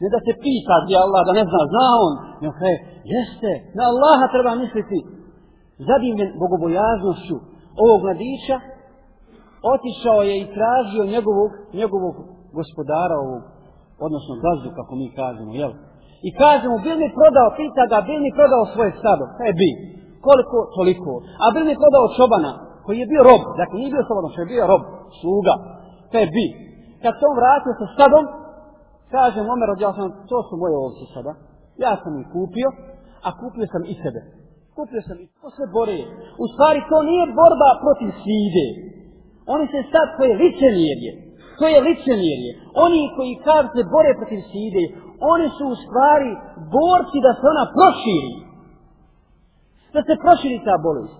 Ne da se pita gdje je Allah, da ne zna, zna on. Ne kaže, jeste, na Allaha treba misliti. Zadivljen bogobojaznošću ovog mladića, otišao je i tražio njegovog, njegovog gospodara ovog, odnosno gazdu, kako mi kažemo, jel? I kaže mu, bil mi prodao, pita ga, bil mi prodao svoje stado? Kaj bi? Koliko? Toliko. A bil mi prodao čobana? koji je bio rob, dakle nije bio slobodno, što je bio rob, sluga, kaj bi. Kad se on vratio sa stadom, kaže Omer od sam, to su moje ovce sada, ja sam ih kupio, a kupio sam i sebe. Kupio sam i to se bore. U stvari to nije borba protiv svide. Oni se sad, to je licemjerje. To je licemjerje. Oni koji kad se bore protiv side, oni su u stvari borci da se ona proširi. Da se proširi ta bolest.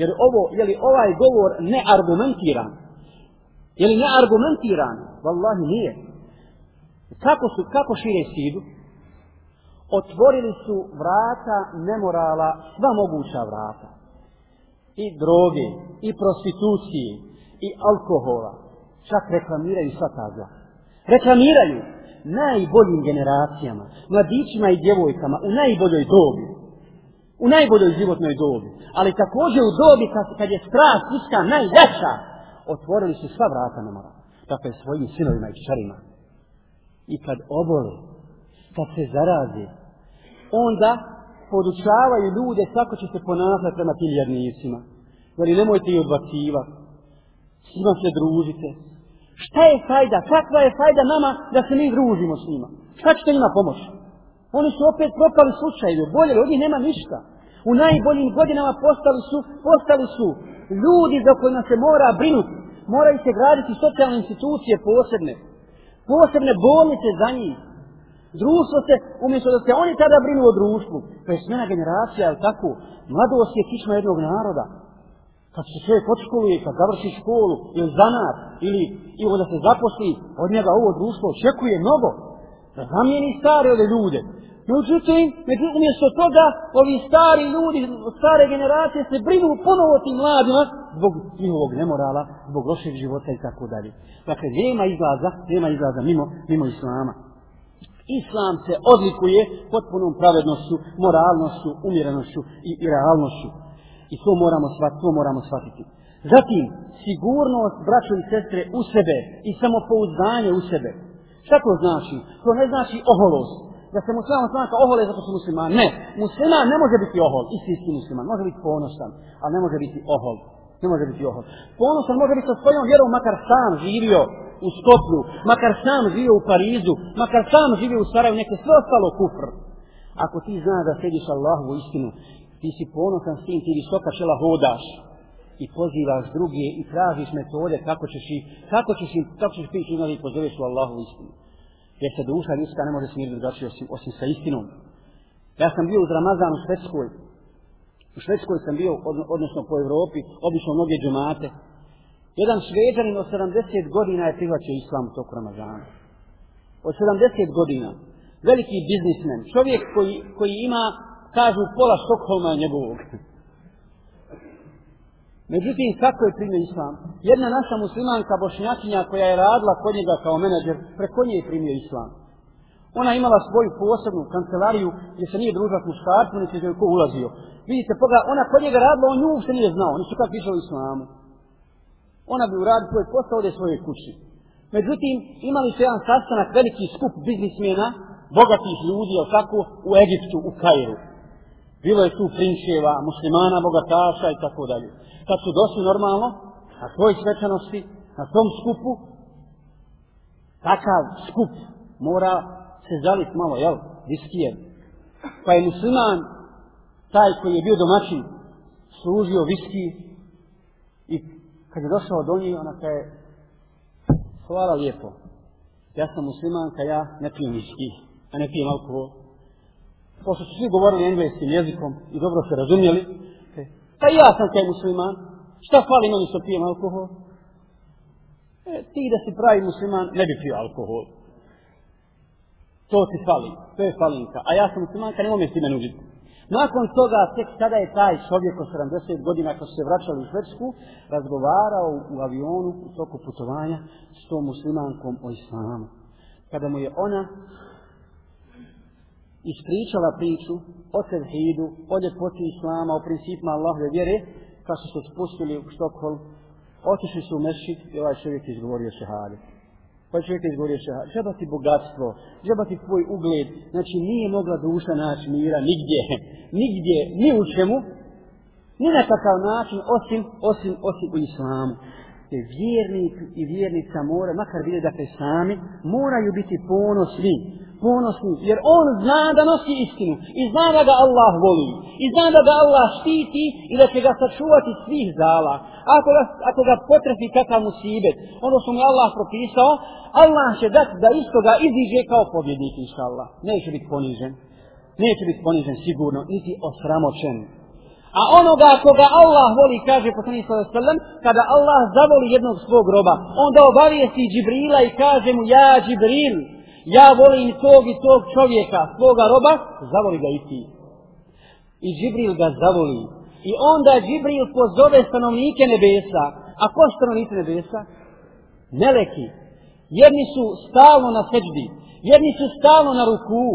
Jer ovo, je li ovaj govor neargumentiran? Je li neargumentiran? Wallahi nije. Kako su, kako šire sidu? Otvorili su vrata nemorala, sva moguća vrata. I droge, i prostitucije, i alkohola. Čak reklamiraju sva ta zla. Reklamiraju najboljim generacijama, mladićima i djevojkama, u najboljoj dobi. U najboljoj životnoj dobi. Ali također u dobi kad, kad je strast iska najveća, otvorili su sva vrata na nemorala. Dakle, svojim sinovima i čarima i kad obole, kad se zaraze, onda podučavaju ljude kako će se ponašati prema tim jernicima. Jer nemojte ih odbacivati, s njima se družite. Šta je fajda? Kakva je fajda nama da se mi družimo s njima? Šta ćete njima pomoći? Oni su opet propali slučajevi, bolje, od njih nema ništa. U najboljim godinama postali su, postali su ljudi za kojima se mora brinuti. Moraju se graditi socijalne institucije posebne posebne bolnice za njih. Društvo se, umjesto da se oni tada brinu o društvu, to je smjena generacija, je tako, mladost je kišma jednog naroda. Kad se čovjek odškoluje, kad završi školu, ili zanat, ili, ili da se zaposli, od njega ovo društvo očekuje mnogo. Da zamijeni stare ove ljude. Međutim, međutim, umjesto toga, ovi stari ljudi, stare generacije se brinu ponovo tim mladima zbog njihovog nemorala, zbog lošeg života i tako dalje. Dakle, nema izlaza, nema izlaza mimo, mimo Islama. Islam se odlikuje potpunom pravednošću, moralnošću, umjerenošću i, i realnošću. I to moramo shvatiti, to moramo shvatiti. Zatim, sigurnost, braćo i sestre, u sebe i samopouzdanje u sebe. Šta to znači? To ne znači oholost da se musliman smatra ohole zato su musliman. Ne, musliman ne može biti ohol, istinski musliman. Može biti ponosan, ali ne može biti ohol. Ne može biti ohol. Ponosan može biti sa svojom vjerom, makar sam živio u Skoplju, makar sam živio u Parizu, makar sam živio u Sarajevu, neke sve ostalo kufr. Ako ti zna da sediš Allahu u istinu, ti si ponosan s tim, ti visoka šela hodaš i pozivaš druge i tražiš metode kako ćeš i kako ćeš im, kako ćeš pići da ih pozoveš u Allahu istinu jer se duša ljudska ne može smiriti drugačije osim, osim sa istinom. Ja sam bio uz Ramazan u Švedskoj. U Švedskoj sam bio, odnosno po Evropi, obično mnoge džemate. Jedan šveđanin od 70 godina je prihvaćao islam u toku Ramazana. Od 70 godina. Veliki biznismen. Čovjek koji, koji ima, kažu, pola Štokholma njegovog. Međutim, kako je primio islam? Jedna naša muslimanka bošnjakinja koja je radila kod njega kao menadžer, preko nje je primio islam. Ona imala svoju posebnu kancelariju gdje se nije družila s muškarcima, niti je ko ulazio. Vidite, poga, ona kod njega radila, on nju uopšte nije znao, nisu kako išao islamu. Ona bi uradio svoj posao ode svoje kući. Međutim, imali su jedan sastanak, veliki skup biznismena, bogatih ljudi, jel tako, u Egiptu, u Kairu. Bilo je tu prinčeva, muslimana, bogataša i tako dalje kad su došli normalno, na svoj svečanosti, na tom skupu, takav skup mora se zaliti malo, jel, viskijem. Pa je musliman, taj koji je bio domaćin, služio viski i kad je došao do njih, ona kaže, hvala lijepo, ja sam muslimanka, ja ne pijem viski, a ne pijem alkohol. Pošto su svi govorili engleskim jezikom i dobro se razumjeli, Pa ja sam taj musliman. Šta fali meni što pijem alkohol? E, ti da si pravi musliman, ne bi pio alkohol. To ti fali. To je falinka. A ja sam muslimanka, nemoj me s time nuditi. Nakon toga, tek sada je taj čovjek od 70 godina, kad se vraćali u Švedsku, razgovarao u avionu u toku putovanja s tom muslimankom o islamu. Kada mu je ona ispričala priču o tevhidu, o ljepoti islama, o principima Allahove vjere, kad su se spustili u Štokholm, otišli su u mešćid i ovaj čovjek izgovorio Pa Ovaj čovjek izgovorio šehade. Žeba ti bogatstvo, žeba ti tvoj ugled, znači nije mogla duša naći mira nigdje, *laughs* nigdje, ni u čemu, ni na takav način, osim, osim, osim u islamu. Te vjernik i vjernica mora, makar bili dakle sami, moraju biti ponosni ponosni, jer on zna da nosi istinu i zna da ga Allah voli i zna da ga Allah štiti i da će ga sačuvati svih zala. Ako ga, ako ga potrefi kakav musibet, ono što mu je Allah propisao, Allah će dati da isto ga iziđe kao pobjednik, inša Allah. Neće biti ponižen. Neće biti ponižen sigurno, niti osramoćen. A onoga koga Allah voli, kaže poslanik sallallahu alejhi kada Allah zavoli jednog svog roba, onda obavijesti Džibrila i kaže mu ja Džibril, ja volim tog i tog čovjeka, svoga roba, zavoli ga i ti. I Džibril ga zavoli. I onda Džibril pozove stanovnike nebesa. A ko stanovnici nebesa? Meleki. Jedni su stalno na seđbi, jedni su stalno na ruku,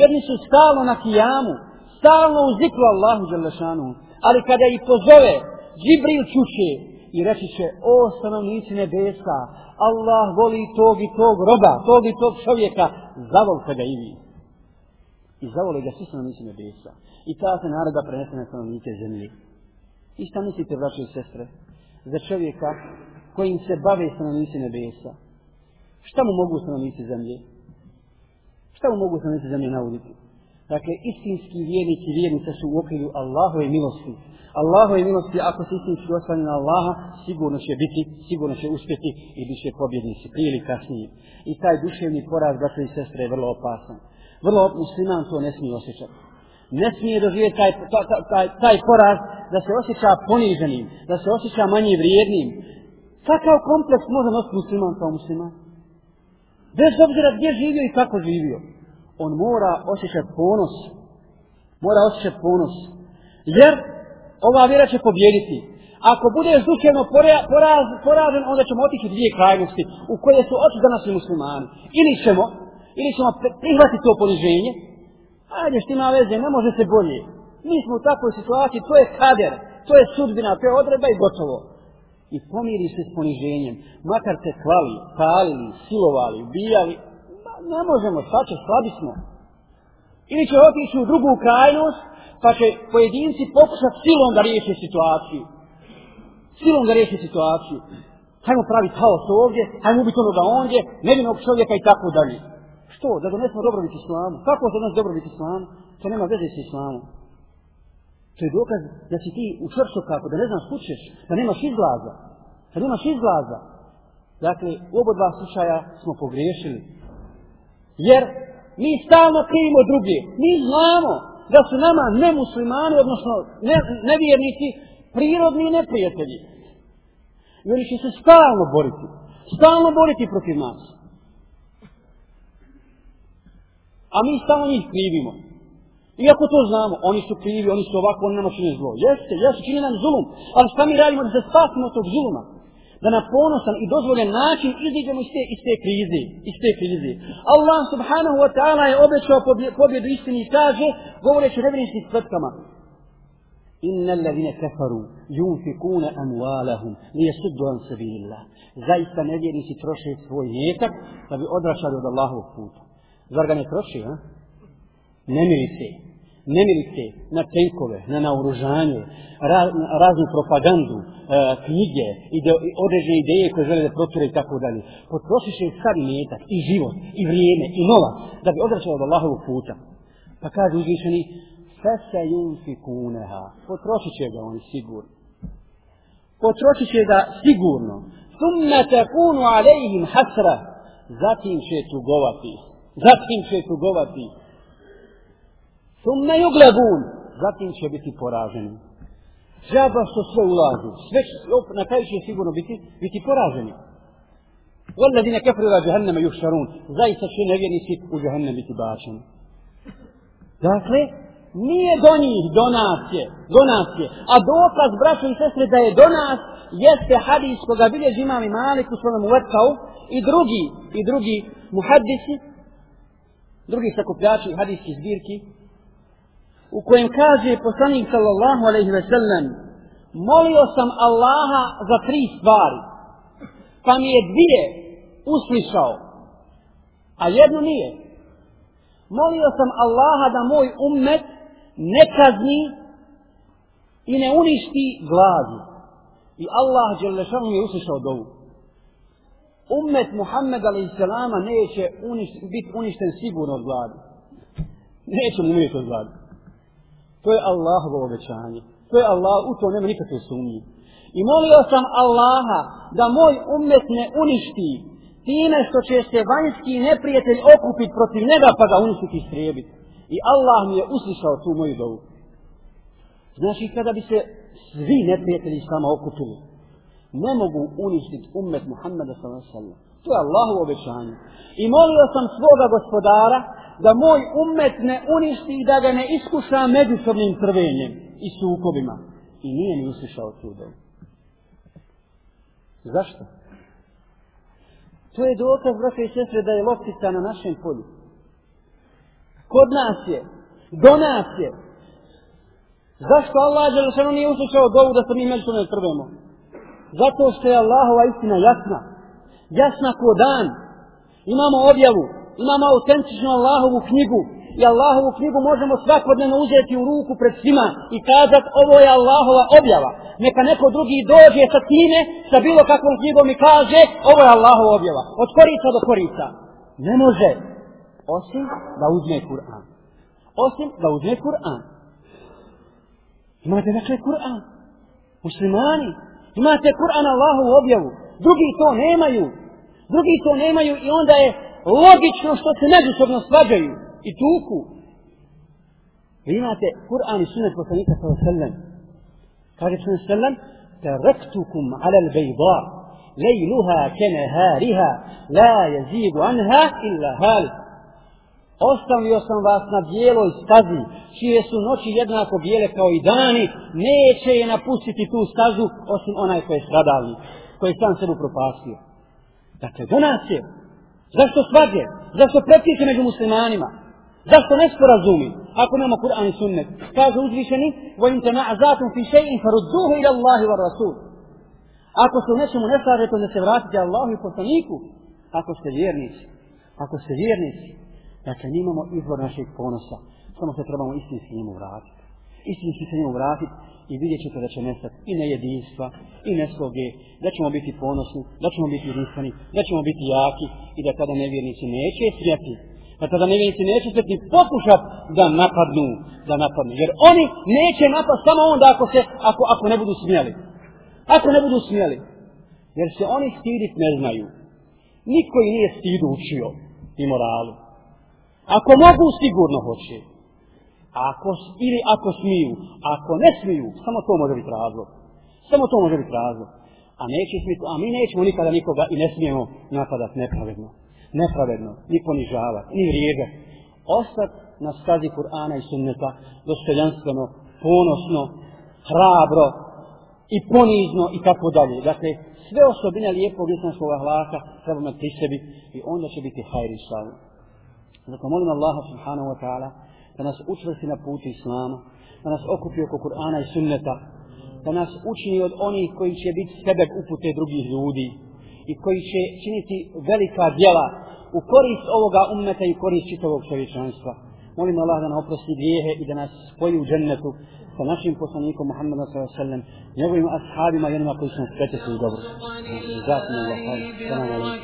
jedni su stalno na kijamu, stalno u zikru Allahu Đalešanu. Ali kada ih pozove, Džibril čuće i reći će, o stanovnici nebesa, Allah voli tog i tog roba, tog i tog čovjeka, zavolite ga i vi. I zavoli ga svi stanovnici nebesa. I ta se naroda prenese na stanovnike zemlje. I šta mislite, braće i sestre, za čovjeka kojim se bave stanovnici nebesa? Šta mu mogu stanovnici zemlje? Šta mu mogu stanovnici zemlje nauditi? Dakle, istinski vjernici i vjernice su u okrilju Allahove milosti. Allahove milosti, ako se istinski ostane na Allaha, sigurno će biti, sigurno će uspjeti i bit će pobjednici, prije ili kasnije. I taj duševni poraz, braće i sestre, je vrlo opasan. Vrlo musliman to ne smije osjećati. Ne smije doživjeti taj, taj, taj, taj poraz da se osjeća poniženim, da se osjeća manje vrijednim. Kakav kompleks može nositi musliman kao musliman? Bez obzira gdje živio i kako živio on mora osjećati ponos. Mora osjećati ponos. Jer ova vjera će pobjediti. Ako bude duševno poraz, poražen, onda ćemo otići dvije krajnosti u koje su oči danas i muslimani. Ili ćemo, ili ćemo prihvatiti to poniženje, ajde što ima veze, ne može se bolje. Mi smo u takvoj situaciji, to je kader, to je sudbina, to je odredba i gotovo. I pomiri se s poniženjem, makar se klali, palili, silovali, ubijali, ne možemo, sad će, slabi smo. Ili će otići u drugu krajnost, pa će pojedinci pokušati silom da riješi situaciju. Silom da riješi situaciju. Hajmo pravi haos ovdje, hajmo ubiti onoga ondje, nevinog čovjeka i tako dalje. Što? Da donesemo dobrobit islamu. Kako se dones dobrobit islamu? To nema veze s islamom. To je dokaz da si ti u čvrsto kako, da ne znaš kućeš, da nemaš izlaza. Da nemaš izlaza. Dakle, u oba dva slučaja smo pogriješili. Jer mi stalno krivimo druge. Mi znamo da su nama nemuslimani, odnosno ne, nevjernici, prirodni neprijatelji. I oni će se stalno boriti. Stalno boriti protiv nas. A mi stalno njih krivimo. Iako to znamo, oni su krivi, oni su ovako, oni nama čine zlo. Jeste, jeste, čini nam zulum. Ali šta mi radimo da se spasimo od tog zuluma? da na ponosan i dozvoljen način iziđemo iz te, iz te krize, iz te krize. Allah subhanahu wa ta'ala je obećao pobjedu istini i kaže, govoreći nevjeničkim tvrtkama, Inna allazine kafaru yunfikuna amwalahum liyasuddu an sabilillah. Zaista nevjernici troše svoj metak da bi odrašali od Allahovog puta. Zar ga ne troši, a? Ne miri se nemilice na tenkove, na naoružanje, ra, raznu propagandu, e, knjige, ide, određene ideje koje žele da proture i tako dalje. Potrošiše sad i metak, i život, i vrijeme, i nova, da bi odračalo od Allahovog puta. Pa kaže uzvišeni, fese junfi kuneha, potrošit će ga oni sigurno. Potrošit će ga sigurno. Thumme tekunu alejhim hasra, zatim će tugovati. Zatim će tugovati. Thumme yuglabun. Zatim će biti poraženi. Džaba što sve ulažu. Sve na kraju će sigurno biti, biti poraženi. Walladine kefru ila jahannama yuhsharun. Zaista će nevjernici u jahannam biti bačeni. Dakle, nije do njih, donacije, donacije. A dokaz, braćo i sestre, da je do nas, jeste hadis koga bilježi imam i malik u svojom uvetkau i drugi, i drugi muhaddisi, drugi sakupljači hadijski zbirki, u kojem kaže poslanik sallallahu alaihi ve sellem molio sam Allaha za tri stvari pa mi je dvije uslišao a jednu nije molio sam Allaha da moj ummet ne kazni i ne uništi glazu i Allah Đelešanu je uslišao dovu ummet Muhammed a.s. neće uniš, biti uništen sigurno od gladi. Neće mu umjeti od gladi. To je Allahovo obećanje. To je Allah, u to nema nikakve sumnje. I molio sam Allaha da moj ummet ne uništi time što će se vanjski neprijatelj okupiti protiv njega pa ga uništiti i strijebiti. I Allah mi je uslišao tu moju dovu. Znači kada bi se svi neprijatelji samo okupili, ne mogu uništiti ummet Muhammeda s.a.v. To je Allahu obećanje. I molio sam svoga gospodara da moj ummet ne uništi i da ga ne iskuša međusobnim trvenjem i sukobima. I nije mi uslišao tu dovu. Zašto? To je dokaz, braće i sestre, da je loptica na našem polju. Kod nas je. Do nas je. Zašto Allah je Đelešanu nije uslišao dovu da se mi međusobno trvemo? Zato što je Allahova istina jasna. Jasna ko dan. Imamo objavu. Imamo autentičnu Allahovu knjigu. I Allahovu knjigu možemo svakodnevno uzeti u ruku pred svima i kazat ovo je Allahova objava. Neka neko drugi dođe sa time, sa bilo kakvom knjigom i kaže ovo je Allahova objava. Od korica do korica. Ne može. Osim da uzme Kur'an. Osim da uzme Kur'an. Imate dakle Kur'an. Muslimani. Imate Kur'an Allahovu objavu. Drugi to nemaju. Drugi to nemaju i onda je logično što se međusobno svađaju i tuku. Vi imate Kur'an i sunet poslanika sallallahu alejhi ve sellem. Kaže sallallahu alejhi ve sellem: "Taraktukum 'ala al-bayda, laylaha kanahariha, la yazigu anha illa. Ostavio sam vas na bijeloj stazi, čije su noći jednako bijele kao i dani, neće je napustiti tu stazu, osim onaj koji je stradalni, koji je sam sebu propastio. Dakle, do nas je. Zašto svađe? Zašto pretiče među muslimanima? Zašto ne sporazumi? Ako nema Kur'an i sunnet. Kaže uzvišeni, وَإِنْ تَنَعْزَاتُمْ فِي fi še'in إِلَى ila Allahi Rasul. Ako se u nečemu ne slažete, da se vratite Allahu i poslaniku. Ako ste vjernici. Ako ste vjernici. Dakle, mi imamo izvor našeg ponosa. Samo se trebamo istinski njemu vratiti. Istinski se njemu vratiti i vidjet ćete da će nestati i nejedinstva, i nesloge, da ćemo biti ponosni, da ćemo biti jedinstveni, da ćemo biti jaki i da tada nevjernici neće smjeti. Pa tada nevjenici neće smjeti pokušat da napadnu, da napadnu. Jer oni neće napast samo onda ako, se, ako, ako ne budu smjeli. Ako ne budu smjeli. Jer se oni stidit ne znaju. Niko ih nije stidu učio i moralu. Ako mogu, sigurno hoće. Ako, ili ako smiju. Ako ne smiju, samo to može biti razlog. Samo to može biti razlog. A neće smiti, a mi nećemo nikada nikoga i ne smijemo napadat nepravedno. Nepravedno, ni ponižavati, ni vrijeđati. Ostat na stazi Kur'ana i sunneta, dostojanstveno, ponosno, hrabro i ponizno i tako dalje. Dakle, sve osobine lijepog islamskog ahlaka treba imati pri sebi i onda će biti hajri slavno. Zato molim Allaha subhanahu wa ta'ala da nas učvrsti na putu Islama, da nas okupi oko Kur'ana i sunneta, da nas učini od onih koji će biti sebek upute drugih ljudi i koji će činiti velika djela u korist ovoga ummeta i korist čitavog čovječanstva. Molim Allah da nam oprosti grijehe i da nas spoji u džennetu sa našim poslanikom Muhammedom s.a.v. njegovim ashabima i onima koji su nas pretekli u dobro. Zatim Allah, salam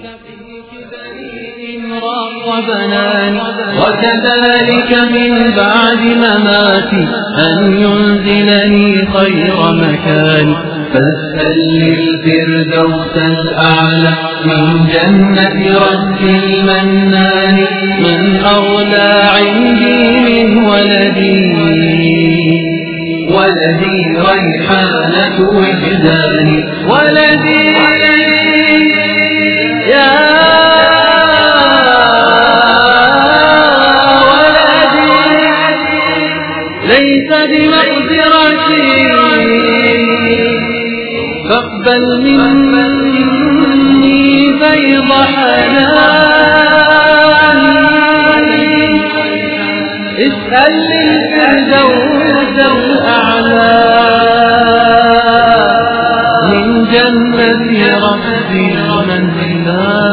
وبنان وكذلك من بعد مماتي أن ينزلني خير مكان فاسأل للفردوس الأعلى من جنة رب المنان من أولى عندي من ولدي. ولدي ريحانة وجداني ولدي فاقبل مني بيض حناني اسأل للفردوس الأعلى. من جنة ربي منزلا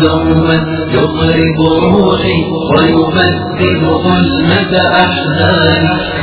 دوما يطرب روحي ويبدل ظلمة أحزاني.